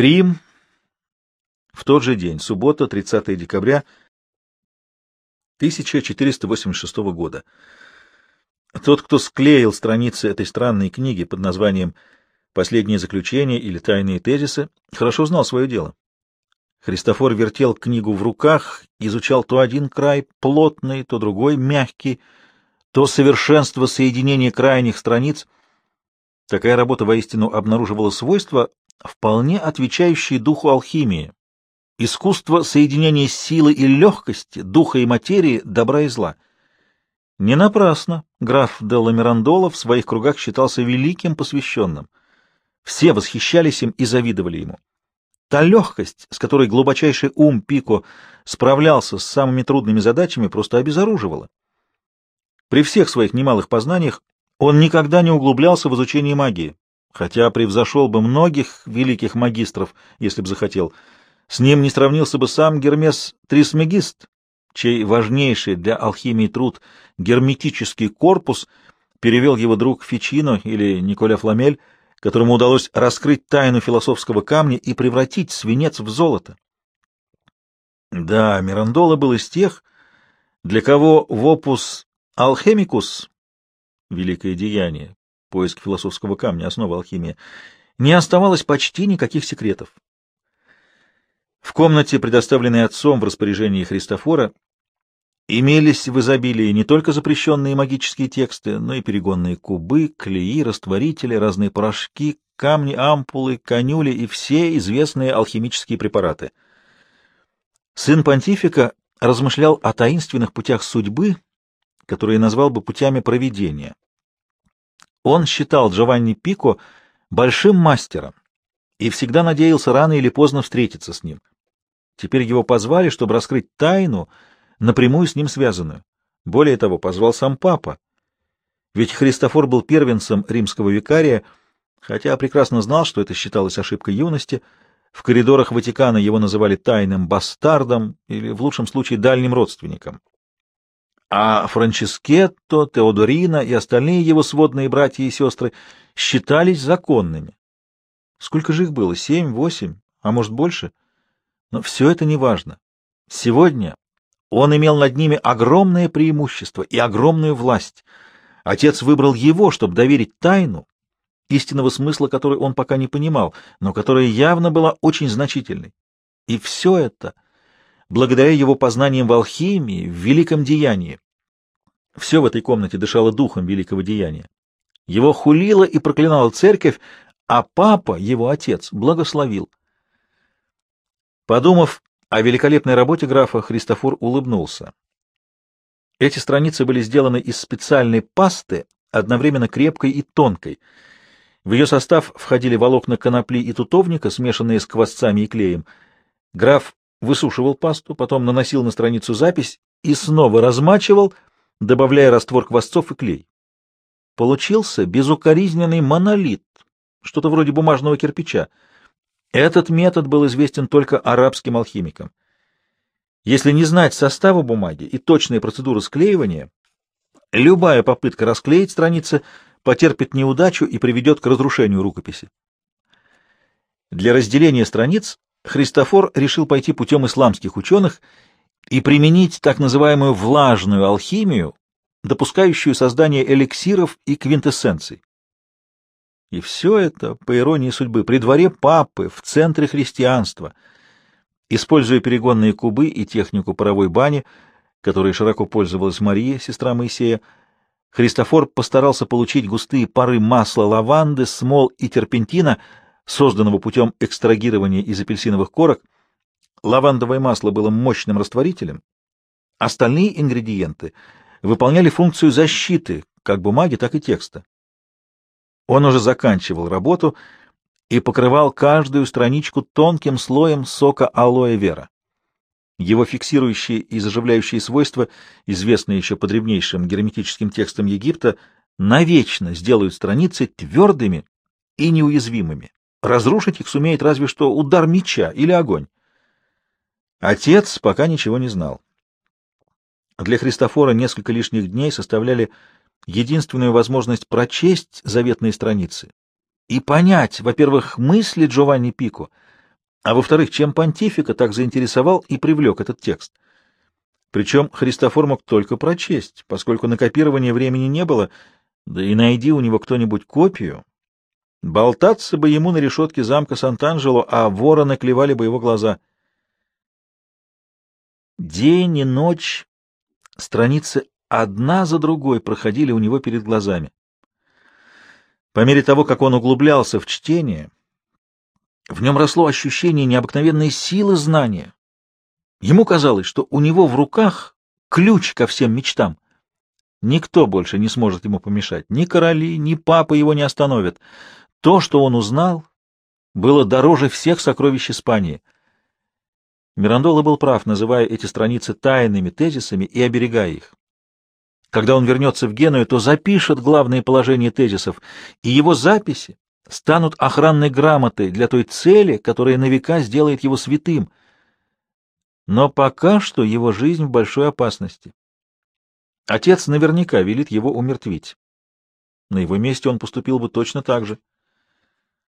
Рим. В тот же день, суббота, 30 декабря 1486 года. Тот, кто склеил страницы этой странной книги под названием «Последнее заключение» или «Тайные тезисы», хорошо знал свое дело. Христофор вертел книгу в руках, изучал то один край плотный, то другой мягкий, то совершенство соединения крайних страниц. Такая работа воистину обнаруживала свойства, вполне отвечающие духу алхимии, искусство соединения силы и легкости, духа и материи, добра и зла. Не напрасно граф Делла Мирандола в своих кругах считался великим посвященным. Все восхищались им и завидовали ему. Та легкость, с которой глубочайший ум Пико справлялся с самыми трудными задачами, просто обезоруживала. При всех своих немалых познаниях он никогда не углублялся в изучение магии, хотя превзошел бы многих великих магистров, если бы захотел. С ним не сравнился бы сам Гермес Трисмегист, чей важнейший для алхимии труд герметический корпус перевел его друг Фичино или Николя Фламель, которому удалось раскрыть тайну философского камня и превратить свинец в золото. Да, Мирандола был из тех, для кого в опус «Алхемикус» — великое деяние, поиск философского камня, основа алхимии, не оставалось почти никаких секретов. В комнате, предоставленной отцом в распоряжении Христофора, имелись в изобилии не только запрещенные магические тексты, но и перегонные кубы, клеи, растворители, разные порошки, камни, ампулы, конюли и все известные алхимические препараты. Сын понтифика размышлял о таинственных путях судьбы, которые назвал бы путями проведения. Он считал Джованни Пико большим мастером и всегда надеялся рано или поздно встретиться с ним. Теперь его позвали, чтобы раскрыть тайну, напрямую с ним связанную. Более того, позвал сам папа. Ведь Христофор был первенцем римского викария, хотя прекрасно знал, что это считалось ошибкой юности. В коридорах Ватикана его называли тайным бастардом или, в лучшем случае, дальним родственником а Франческетто, Теодорина и остальные его сводные братья и сестры считались законными. Сколько же их было? Семь, восемь, а может больше? Но все это не важно. Сегодня он имел над ними огромное преимущество и огромную власть. Отец выбрал его, чтобы доверить тайну, истинного смысла которой он пока не понимал, но которая явно была очень значительной. И все это — благодаря его познаниям в алхимии, в великом деянии. Все в этой комнате дышало духом великого деяния. Его хулила и проклинала церковь, а папа, его отец, благословил. Подумав о великолепной работе графа, Христофор улыбнулся. Эти страницы были сделаны из специальной пасты, одновременно крепкой и тонкой. В ее состав входили волокна конопли и тутовника, смешанные с квасцами и клеем. Граф высушивал пасту, потом наносил на страницу запись и снова размачивал, добавляя раствор квасцов и клей. Получился безукоризненный монолит, что-то вроде бумажного кирпича. Этот метод был известен только арабским алхимикам. Если не знать состава бумаги и точные процедуры склеивания, любая попытка расклеить страницы потерпит неудачу и приведет к разрушению рукописи. Для разделения страниц Христофор решил пойти путем исламских ученых и применить так называемую влажную алхимию, допускающую создание эликсиров и квинтэссенций. И все это, по иронии судьбы, при дворе папы, в центре христианства, используя перегонные кубы и технику паровой бани, которой широко пользовалась Мария, сестра Моисея, Христофор постарался получить густые пары масла лаванды, смол и терпентина — созданного путем экстрагирования из апельсиновых корок, лавандовое масло было мощным растворителем, остальные ингредиенты выполняли функцию защиты как бумаги, так и текста. Он уже заканчивал работу и покрывал каждую страничку тонким слоем сока алоэ вера. Его фиксирующие и заживляющие свойства, известные еще по древнейшим герметическим текстам Египта, навечно сделают страницы твердыми и неуязвимыми. Разрушить их сумеет разве что удар меча или огонь. Отец пока ничего не знал. Для Христофора несколько лишних дней составляли единственную возможность прочесть заветные страницы и понять, во-первых, мысли Джованни Пико, А во-вторых, чем понтифика так заинтересовал и привлек этот текст? Причем Христофор мог только прочесть, поскольку на копирование времени не было, да и найди у него кто-нибудь копию. Болтаться бы ему на решетке замка Сант-Анджело, а вороны клевали бы его глаза. День и ночь страницы одна за другой проходили у него перед глазами. По мере того, как он углублялся в чтение, в нем росло ощущение необыкновенной силы знания. Ему казалось, что у него в руках ключ ко всем мечтам. Никто больше не сможет ему помешать. Ни короли, ни папы его не остановят. То, что он узнал, было дороже всех сокровищ Испании. Мирандола был прав, называя эти страницы тайными тезисами и оберегая их. Когда он вернется в Геную, то запишет главные положения тезисов, и его записи станут охранной грамотой для той цели, которая на века сделает его святым. Но пока что его жизнь в большой опасности. Отец наверняка велит его умертвить. На его месте он поступил бы точно так же.